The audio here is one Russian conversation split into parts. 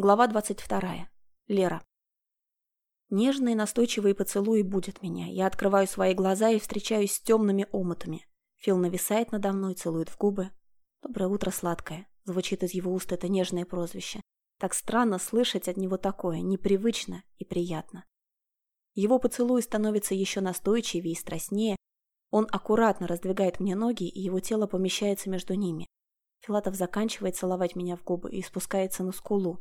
Глава 22. Лера. Нежные настойчивые поцелуи будут меня. Я открываю свои глаза и встречаюсь с темными омутами. Фил нависает надо мной, целует в губы. «Доброе утро, сладкое», — звучит из его уст это нежное прозвище. Так странно слышать от него такое, непривычно и приятно. Его поцелуй становится еще настойчивее и страстнее. Он аккуратно раздвигает мне ноги, и его тело помещается между ними. Филатов заканчивает целовать меня в губы и спускается на скулу.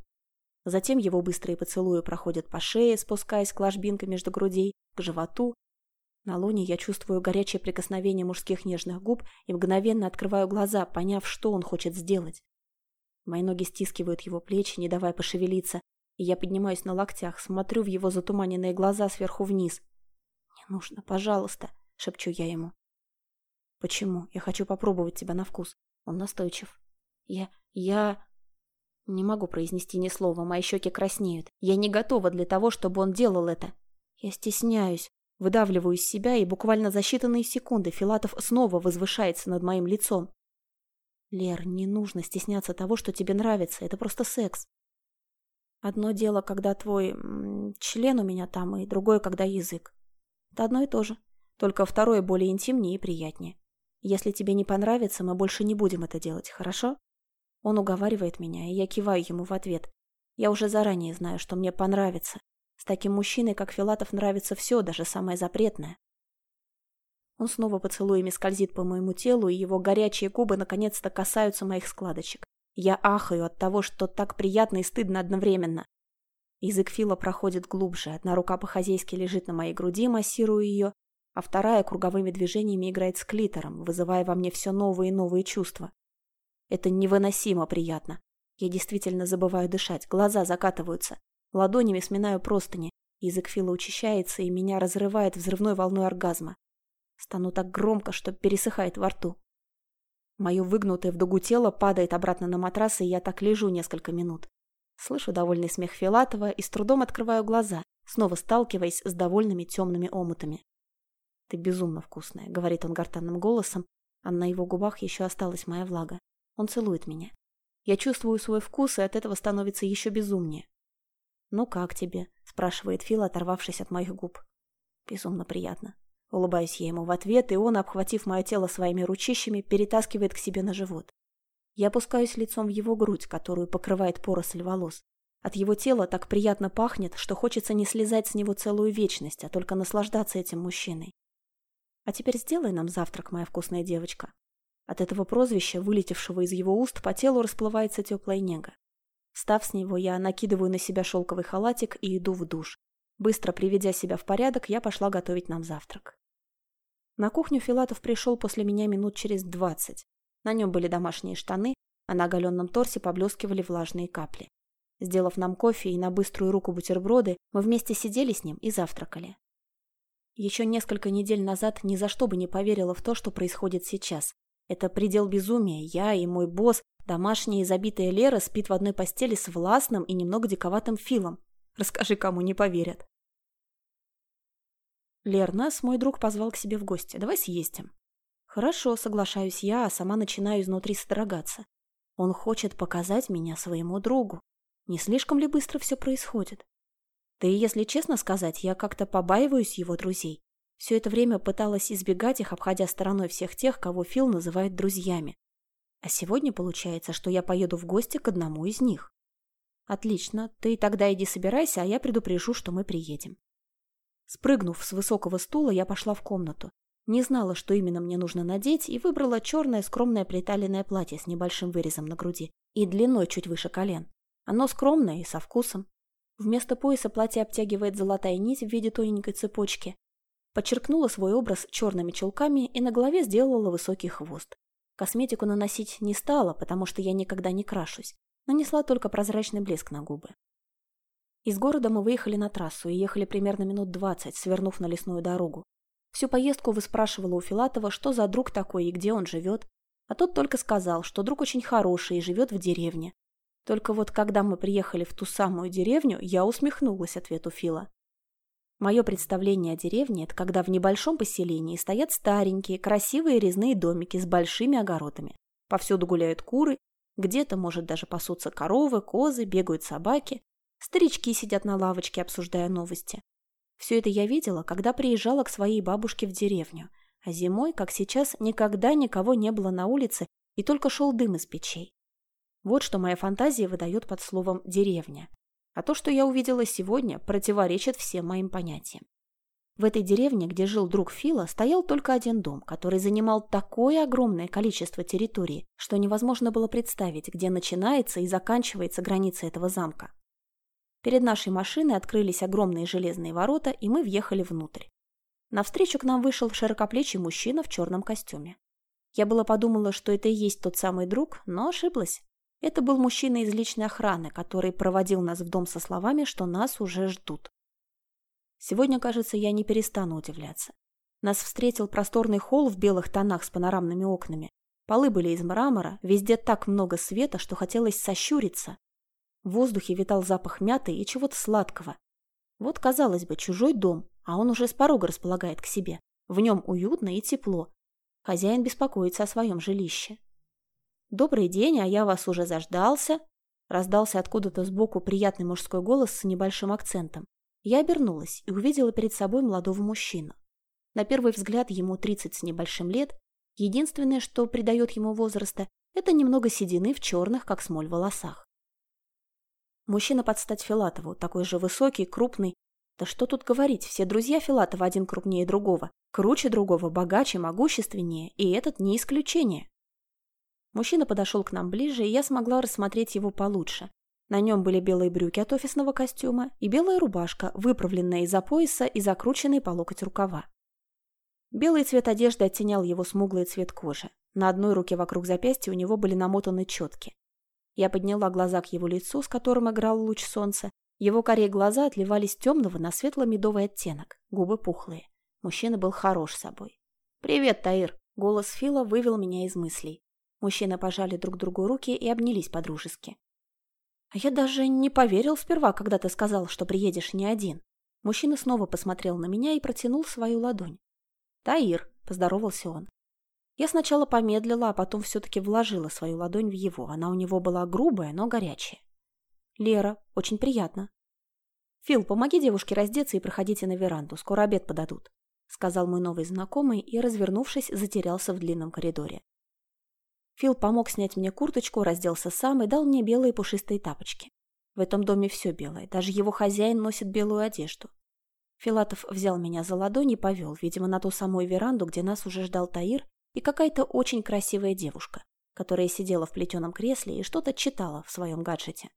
Затем его быстрые поцелуи проходят по шее, спускаясь к ложбинке между грудей, к животу. На луне я чувствую горячее прикосновение мужских нежных губ и мгновенно открываю глаза, поняв, что он хочет сделать. Мои ноги стискивают его плечи, не давая пошевелиться, и я поднимаюсь на локтях, смотрю в его затуманенные глаза сверху вниз. «Не нужно, пожалуйста», — шепчу я ему. «Почему? Я хочу попробовать тебя на вкус». Он настойчив. «Я... я...» Не могу произнести ни слова, мои щеки краснеют. Я не готова для того, чтобы он делал это. Я стесняюсь, выдавливаю из себя, и буквально за считанные секунды Филатов снова возвышается над моим лицом. Лер, не нужно стесняться того, что тебе нравится, это просто секс. Одно дело, когда твой член у меня там, и другое, когда язык. Это одно и то же, только второе более интимнее и приятнее. Если тебе не понравится, мы больше не будем это делать, хорошо? Он уговаривает меня, и я киваю ему в ответ. Я уже заранее знаю, что мне понравится. С таким мужчиной, как Филатов, нравится все, даже самое запретное. Он снова поцелуями скользит по моему телу, и его горячие губы наконец-то касаются моих складочек. Я ахаю от того, что так приятно и стыдно одновременно. Язык Фила проходит глубже, одна рука по-хозяйски лежит на моей груди, массируя ее, а вторая круговыми движениями играет с клитором, вызывая во мне все новые и новые чувства. Это невыносимо приятно. Я действительно забываю дышать, глаза закатываются. Ладонями сминаю простыни. Язык Фила учащается, и меня разрывает взрывной волной оргазма. Стану так громко, что пересыхает во рту. Мое выгнутое в дугу тело падает обратно на матрас, и я так лежу несколько минут. Слышу довольный смех Филатова и с трудом открываю глаза, снова сталкиваясь с довольными темными омутами. «Ты безумно вкусная», — говорит он гортанным голосом, а на его губах еще осталась моя влага. Он целует меня. Я чувствую свой вкус, и от этого становится еще безумнее. «Ну как тебе?» – спрашивает Фил, оторвавшись от моих губ. Безумно приятно. Улыбаюсь я ему в ответ, и он, обхватив мое тело своими ручищами, перетаскивает к себе на живот. Я опускаюсь лицом в его грудь, которую покрывает поросль волос. От его тела так приятно пахнет, что хочется не слезать с него целую вечность, а только наслаждаться этим мужчиной. А теперь сделай нам завтрак, моя вкусная девочка. От этого прозвища, вылетевшего из его уст, по телу расплывается теплая нега. Встав с него, я накидываю на себя шелковый халатик и иду в душ. Быстро приведя себя в порядок, я пошла готовить нам завтрак. На кухню Филатов пришел после меня минут через двадцать. На нем были домашние штаны, а на оголенном торсе поблескивали влажные капли. Сделав нам кофе и на быструю руку бутерброды, мы вместе сидели с ним и завтракали. Еще несколько недель назад ни за что бы не поверила в то, что происходит сейчас, это предел безумия. Я и мой босс, домашняя и забитая Лера, спит в одной постели с властным и немного диковатым Филом. Расскажи, кому не поверят. Лер, нас мой друг позвал к себе в гости. Давай съездим. Хорошо, соглашаюсь я, а сама начинаю изнутри содрогаться. Он хочет показать меня своему другу. Не слишком ли быстро все происходит? Да и если честно сказать, я как-то побаиваюсь его друзей. Все это время пыталась избегать их, обходя стороной всех тех, кого Фил называет друзьями. А сегодня получается, что я поеду в гости к одному из них. Отлично, ты тогда иди собирайся, а я предупрежу, что мы приедем. Спрыгнув с высокого стула, я пошла в комнату. Не знала, что именно мне нужно надеть, и выбрала черное скромное приталенное платье с небольшим вырезом на груди и длиной чуть выше колен. Оно скромное и со вкусом. Вместо пояса платье обтягивает золотая нить в виде тоненькой цепочки, Подчеркнула свой образ черными чулками и на голове сделала высокий хвост. Косметику наносить не стала, потому что я никогда не крашусь. Нанесла только прозрачный блеск на губы. Из города мы выехали на трассу и ехали примерно минут двадцать, свернув на лесную дорогу. Всю поездку выспрашивала у Филатова, что за друг такой и где он живет. А тот только сказал, что друг очень хороший и живет в деревне. Только вот когда мы приехали в ту самую деревню, я усмехнулась ответу Фила. Мое представление о деревне – это когда в небольшом поселении стоят старенькие, красивые резные домики с большими огородами. Повсюду гуляют куры, Где-то, может, даже пасутся коровы, козы, бегают собаки. Старички сидят на лавочке, обсуждая новости. Все это я видела, когда приезжала к своей бабушке в деревню. А зимой, как сейчас, никогда никого не было на улице и только шел дым из печей. Вот что моя фантазия выдает под словом «деревня». А то, что я увидела сегодня, противоречит всем моим понятиям. В этой деревне, где жил друг Фила, стоял только один дом, который занимал такое огромное количество территории, что невозможно было представить, где начинается и заканчивается граница этого замка. Перед нашей машиной открылись огромные железные ворота, и мы въехали внутрь. Навстречу к нам вышел широкоплечий мужчина в черном костюме. Я было подумала, что это и есть тот самый друг, но ошиблась. Это был мужчина из личной охраны, который проводил нас в дом со словами, что нас уже ждут. Сегодня, кажется, я не перестану удивляться. Нас встретил просторный холл в белых тонах с панорамными окнами. Полы были из мрамора, везде так много света, что хотелось сощуриться. В воздухе витал запах мяты и чего-то сладкого. Вот, казалось бы, чужой дом, а он уже с порога располагает к себе. В нем уютно и тепло. Хозяин беспокоится о своем жилище. «Добрый день, а я вас уже заждался», раздался откуда-то сбоку приятный мужской голос с небольшим акцентом. Я обернулась и увидела перед собой молодого мужчину. На первый взгляд ему 30 с небольшим лет. Единственное, что придает ему возраста, это немного седины в черных, как смоль, волосах. Мужчина под стать Филатову, такой же высокий, крупный. Да что тут говорить, все друзья Филатова один крупнее другого, круче другого, богаче, могущественнее, и этот не исключение. Мужчина подошел к нам ближе, и я смогла рассмотреть его получше. На нем были белые брюки от офисного костюма и белая рубашка, выправленная из-за пояса и закрученной по локоть рукава. Белый цвет одежды оттенял его смуглый цвет кожи. На одной руке вокруг запястья у него были намотаны четки. Я подняла глаза к его лицу, с которым играл луч солнца. Его корей глаза отливались темного на светло-медовый оттенок, губы пухлые. Мужчина был хорош собой. «Привет, Таир!» Голос Фила вывел меня из мыслей. Мужчины пожали друг другу руки и обнялись подружески. А я даже не поверил сперва, когда ты сказал, что приедешь не один. Мужчина снова посмотрел на меня и протянул свою ладонь. «Таир», — поздоровался он. Я сначала помедлила, а потом все-таки вложила свою ладонь в его. Она у него была грубая, но горячая. «Лера, очень приятно». «Фил, помоги девушке раздеться и проходите на веранду, скоро обед подадут», — сказал мой новый знакомый и, развернувшись, затерялся в длинном коридоре. Фил помог снять мне курточку, разделся сам и дал мне белые пушистые тапочки. В этом доме все белое, даже его хозяин носит белую одежду. Филатов взял меня за ладонь и повел, видимо, на ту самую веранду, где нас уже ждал Таир и какая-то очень красивая девушка, которая сидела в плетеном кресле и что-то читала в своем гаджете.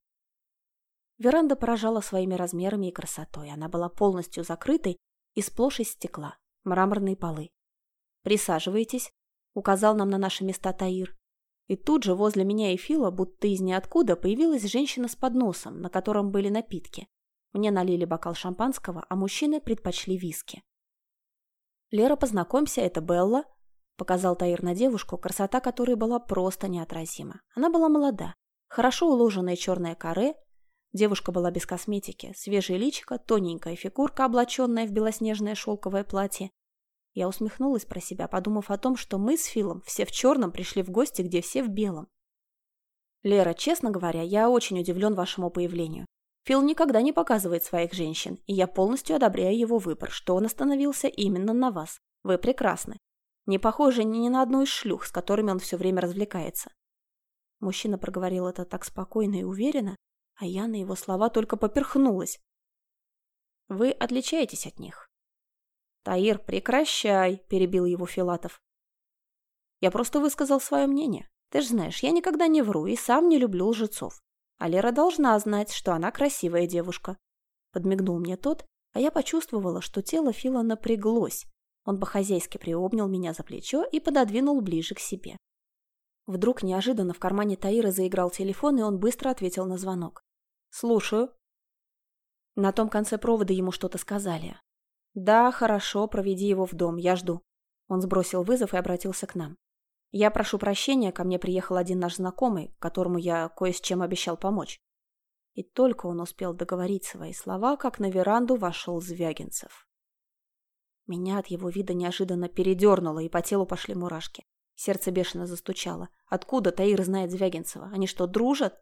Веранда поражала своими размерами и красотой. Она была полностью закрытой и сплошь из стекла, мраморные полы. «Присаживайтесь», — указал нам на наши места Таир. И тут же возле меня и Фила, будто из ниоткуда, появилась женщина с подносом, на котором были напитки. Мне налили бокал шампанского, а мужчины предпочли виски. «Лера, познакомься, это Белла», — показал Таир на девушку, красота которой была просто неотразима. Она была молода, хорошо уложенная черная каре, девушка была без косметики, свежее личико, тоненькая фигурка, облаченная в белоснежное шелковое платье, я усмехнулась про себя, подумав о том, что мы с Филом все в черном пришли в гости, где все в белом. Лера, честно говоря, я очень удивлен вашему появлению. Фил никогда не показывает своих женщин, и я полностью одобряю его выбор, что он остановился именно на вас. Вы прекрасны. Не похожи ни на одну из шлюх, с которыми он все время развлекается. Мужчина проговорил это так спокойно и уверенно, а я на его слова только поперхнулась. Вы отличаетесь от них. «Таир, прекращай!» – перебил его Филатов. «Я просто высказал свое мнение. Ты ж знаешь, я никогда не вру и сам не люблю лжецов. А Лера должна знать, что она красивая девушка». Подмигнул мне тот, а я почувствовала, что тело Фила напряглось. Он по-хозяйски приобнял меня за плечо и пододвинул ближе к себе. Вдруг неожиданно в кармане Таира заиграл телефон, и он быстро ответил на звонок. «Слушаю». На том конце провода ему что-то сказали. «Да, хорошо, проведи его в дом, я жду». Он сбросил вызов и обратился к нам. «Я прошу прощения, ко мне приехал один наш знакомый, которому я кое с чем обещал помочь». И только он успел договорить свои слова, как на веранду вошел Звягинцев. Меня от его вида неожиданно передернуло, и по телу пошли мурашки. Сердце бешено застучало. Откуда Таир знает Звягинцева? Они что, дружат?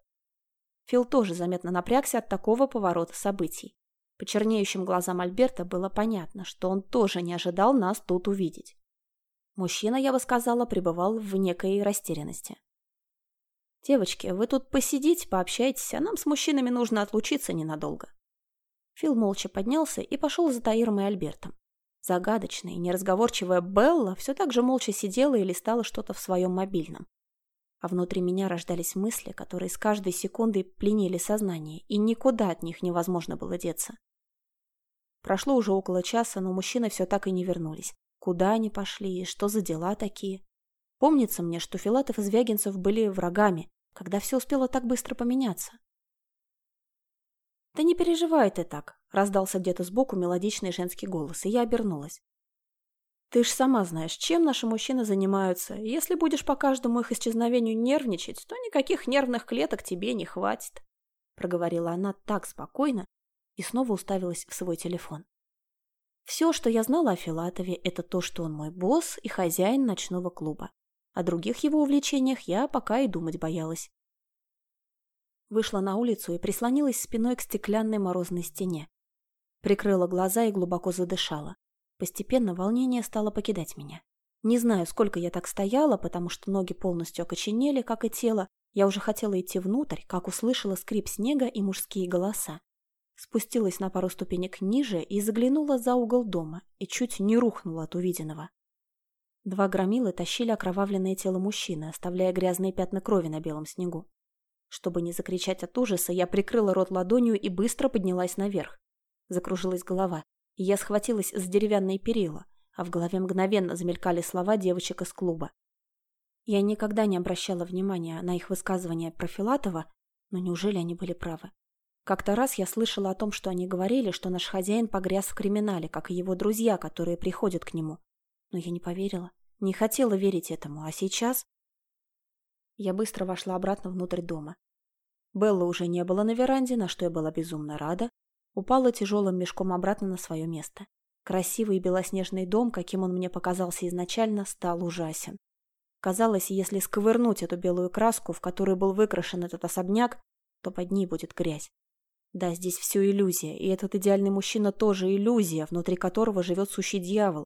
Фил тоже заметно напрягся от такого поворота событий. По чернеющим глазам Альберта было понятно, что он тоже не ожидал нас тут увидеть. Мужчина, я бы сказала, пребывал в некой растерянности. «Девочки, вы тут посидите, пообщайтесь, а нам с мужчинами нужно отлучиться ненадолго». Фил молча поднялся и пошел за Таиром и Альбертом. Загадочная и неразговорчивая Белла все так же молча сидела и листала что-то в своем мобильном. А внутри меня рождались мысли, которые с каждой секундой пленили сознание, и никуда от них невозможно было деться. Прошло уже около часа, но мужчины все так и не вернулись. Куда они пошли и что за дела такие? Помнится мне, что Филатов и Звягинцев были врагами, когда все успело так быстро поменяться. «Да не переживай ты так», — раздался где-то сбоку мелодичный женский голос, и я обернулась. «Ты ж сама знаешь, чем наши мужчины занимаются. Если будешь по каждому их исчезновению нервничать, то никаких нервных клеток тебе не хватит», — проговорила она так спокойно и снова уставилась в свой телефон. Все, что я знала о Филатове, это то, что он мой босс и хозяин ночного клуба. О других его увлечениях я пока и думать боялась. Вышла на улицу и прислонилась спиной к стеклянной морозной стене. Прикрыла глаза и глубоко задышала. Постепенно волнение стало покидать меня. Не знаю, сколько я так стояла, потому что ноги полностью окоченели, как и тело. Я уже хотела идти внутрь, как услышала скрип снега и мужские голоса. Спустилась на пару ступенек ниже и заглянула за угол дома, и чуть не рухнула от увиденного. Два громилы тащили окровавленное тело мужчины, оставляя грязные пятна крови на белом снегу. Чтобы не закричать от ужаса, я прикрыла рот ладонью и быстро поднялась наверх. Закружилась голова, и я схватилась за деревянные перила, а в голове мгновенно замелькали слова девочек из клуба. Я никогда не обращала внимания на их высказывания про Филатова, но неужели они были правы? Как-то раз я слышала о том, что они говорили, что наш хозяин погряз в криминале, как и его друзья, которые приходят к нему. Но я не поверила, не хотела верить этому, а сейчас... Я быстро вошла обратно внутрь дома. Белла уже не было на веранде, на что я была безумно рада. Упала тяжелым мешком обратно на свое место. Красивый белоснежный дом, каким он мне показался изначально, стал ужасен. Казалось, если сковырнуть эту белую краску, в которую был выкрашен этот особняк, то под ней будет грязь. Да, здесь все иллюзия, и этот идеальный мужчина тоже иллюзия, внутри которого живет сущий дьявол,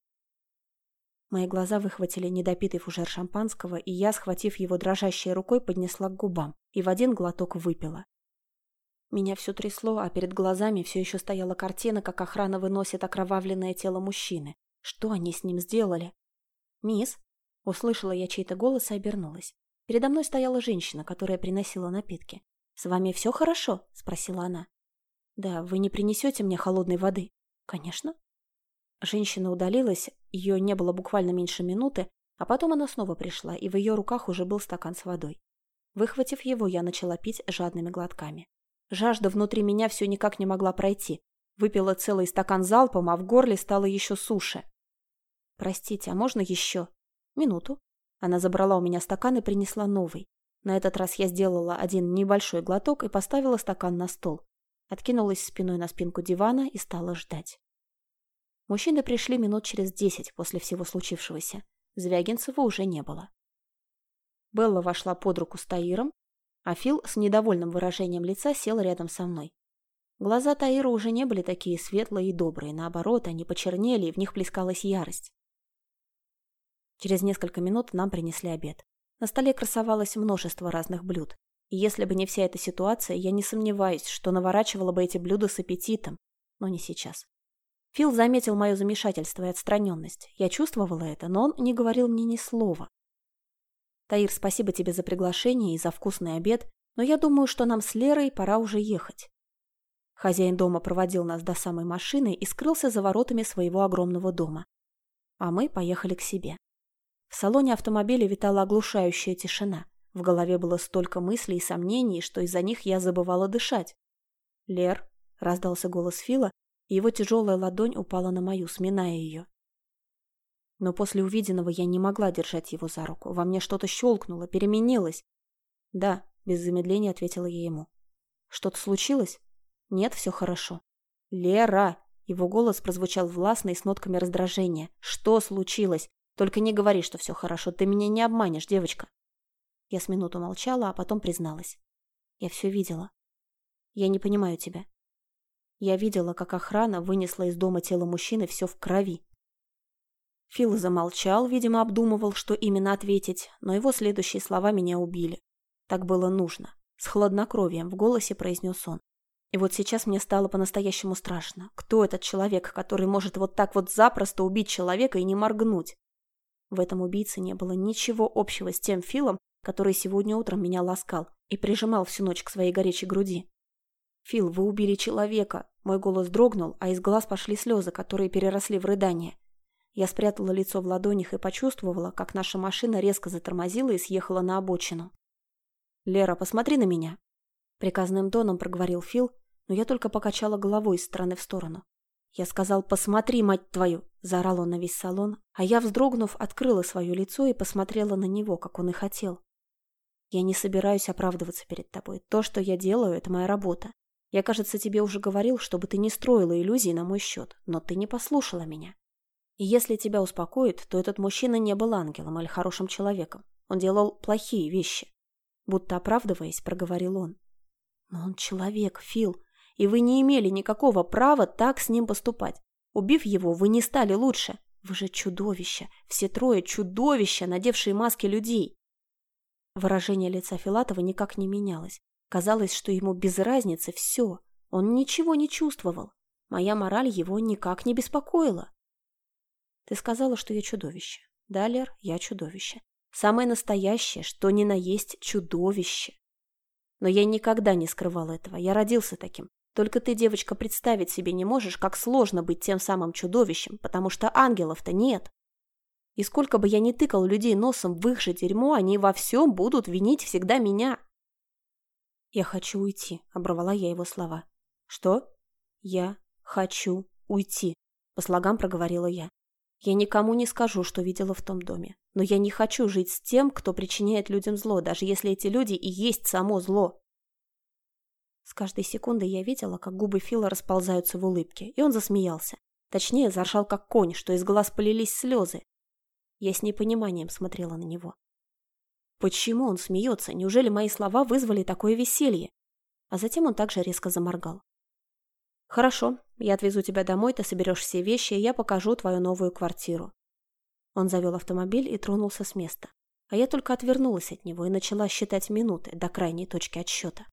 Мои глаза выхватили недопитый фужер шампанского, и я, схватив его дрожащей рукой, поднесла к губам и в один глоток выпила. Меня все трясло, а перед глазами все еще стояла картина, как охрана выносит окровавленное тело мужчины. Что они с ним сделали? «Мисс?» Услышала я чей-то голос и обернулась. Передо мной стояла женщина, которая приносила напитки. «С вами все хорошо?» – спросила она. «Да, вы не принесете мне холодной воды?» «Конечно». Женщина удалилась, ее не было буквально меньше минуты, а потом она снова пришла, и в ее руках уже был стакан с водой. Выхватив его, я начала пить жадными глотками. Жажда внутри меня все никак не могла пройти. Выпила целый стакан залпом, а в горле стало еще суше. «Простите, а можно еще?» «Минуту». Она забрала у меня стакан и принесла новый. На этот раз я сделала один небольшой глоток и поставила стакан на стол. Откинулась спиной на спинку дивана и стала ждать. Мужчины пришли минут через десять после всего случившегося. Звягинцева уже не было. Белла вошла под руку с Таиром, а Фил с недовольным выражением лица сел рядом со мной. Глаза Таира уже не были такие светлые и добрые, наоборот, они почернели, и в них плескалась ярость. Через несколько минут нам принесли обед. На столе красовалось множество разных блюд. И если бы не вся эта ситуация, я не сомневаюсь, что наворачивала бы эти блюда с аппетитом, но не сейчас. Фил заметил мое замешательство и отстраненность. Я чувствовала это, но он не говорил мне ни слова. «Таир, спасибо тебе за приглашение и за вкусный обед, но я думаю, что нам с Лерой пора уже ехать». Хозяин дома проводил нас до самой машины и скрылся за воротами своего огромного дома. А мы поехали к себе. В салоне автомобиля витала оглушающая тишина. В голове было столько мыслей и сомнений, что из-за них я забывала дышать. «Лер», — раздался голос Фила, и его тяжелая ладонь упала на мою, сминая ее. Но после увиденного я не могла держать его за руку. Во мне что-то щелкнуло, переменилось. «Да», — без замедления ответила я ему. «Что-то случилось?» «Нет, все хорошо». «Лера!» Его голос прозвучал властно и с нотками раздражения. «Что случилось? Только не говори, что все хорошо, ты меня не обманешь, девочка. Я с минуту молчала, а потом призналась. Я все видела. Я не понимаю тебя. Я видела, как охрана вынесла из дома тело мужчины все в крови. Фил замолчал, видимо, обдумывал, что именно ответить, но его следующие слова меня убили. Так было нужно. С хладнокровием в голосе произнес он. И вот сейчас мне стало по-настоящему страшно. Кто этот человек, который может вот так вот запросто убить человека и не моргнуть? В этом убийце не было ничего общего с тем Филом, который сегодня утром меня ласкал и прижимал всю ночь к своей горячей груди. «Фил, вы убили человека!» Мой голос дрогнул, а из глаз пошли слезы, которые переросли в рыдание. Я спрятала лицо в ладонях и почувствовала, как наша машина резко затормозила и съехала на обочину. «Лера, посмотри на меня!» Приказным тоном проговорил Фил, но я только покачала головой из стороны в сторону. «Я сказал, посмотри, мать твою!» – заорал он на весь салон, а я, вздрогнув, открыла свое лицо и посмотрела на него, как он и хотел. «Я не собираюсь оправдываться перед тобой. То, что я делаю, это моя работа. Я, кажется, тебе уже говорил, чтобы ты не строила иллюзий на мой счет, но ты не послушала меня. И если тебя успокоит, то этот мужчина не был ангелом или хорошим человеком. Он делал плохие вещи. Будто оправдываясь, проговорил он. Но он человек, Фил, и вы не имели никакого права так с ним поступать. Убив его, вы не стали лучше. Вы же чудовища, все трое чудовища, надевшие маски людей. Выражение лица Филатова никак не менялось. Казалось, что ему без разницы все. Он ничего не чувствовал. Моя мораль его никак не беспокоила. Ты сказала, что я чудовище. Да, Лер, я чудовище. Самое настоящее, что ни на есть чудовище. Но я никогда не скрывал этого. Я родился таким. Только ты, девочка, представить себе не можешь, как сложно быть тем самым чудовищем, потому что ангелов-то нет. И сколько бы я ни тыкал людей носом в их же дерьмо, они во всем будут винить всегда меня. «Я хочу уйти», — оборвала я его слова. «Что?» «Я хочу уйти», — по слогам проговорила я. «Я никому не скажу, что видела в том доме. Но я не хочу жить с тем, кто причиняет людям зло, даже если эти люди и есть само зло». С каждой секундой я видела, как губы Фила расползаются в улыбке, и он засмеялся. Точнее, заржал как конь, что из глаз полились слезы. Я с непониманием смотрела на него. Почему он смеется? Неужели мои слова вызвали такое веселье? А затем он также резко заморгал. «Хорошо, я отвезу тебя домой, ты соберешь все вещи, и я покажу твою новую квартиру». Он завел автомобиль и тронулся с места. А я только отвернулась от него и начала считать минуты до крайней точки отсчета.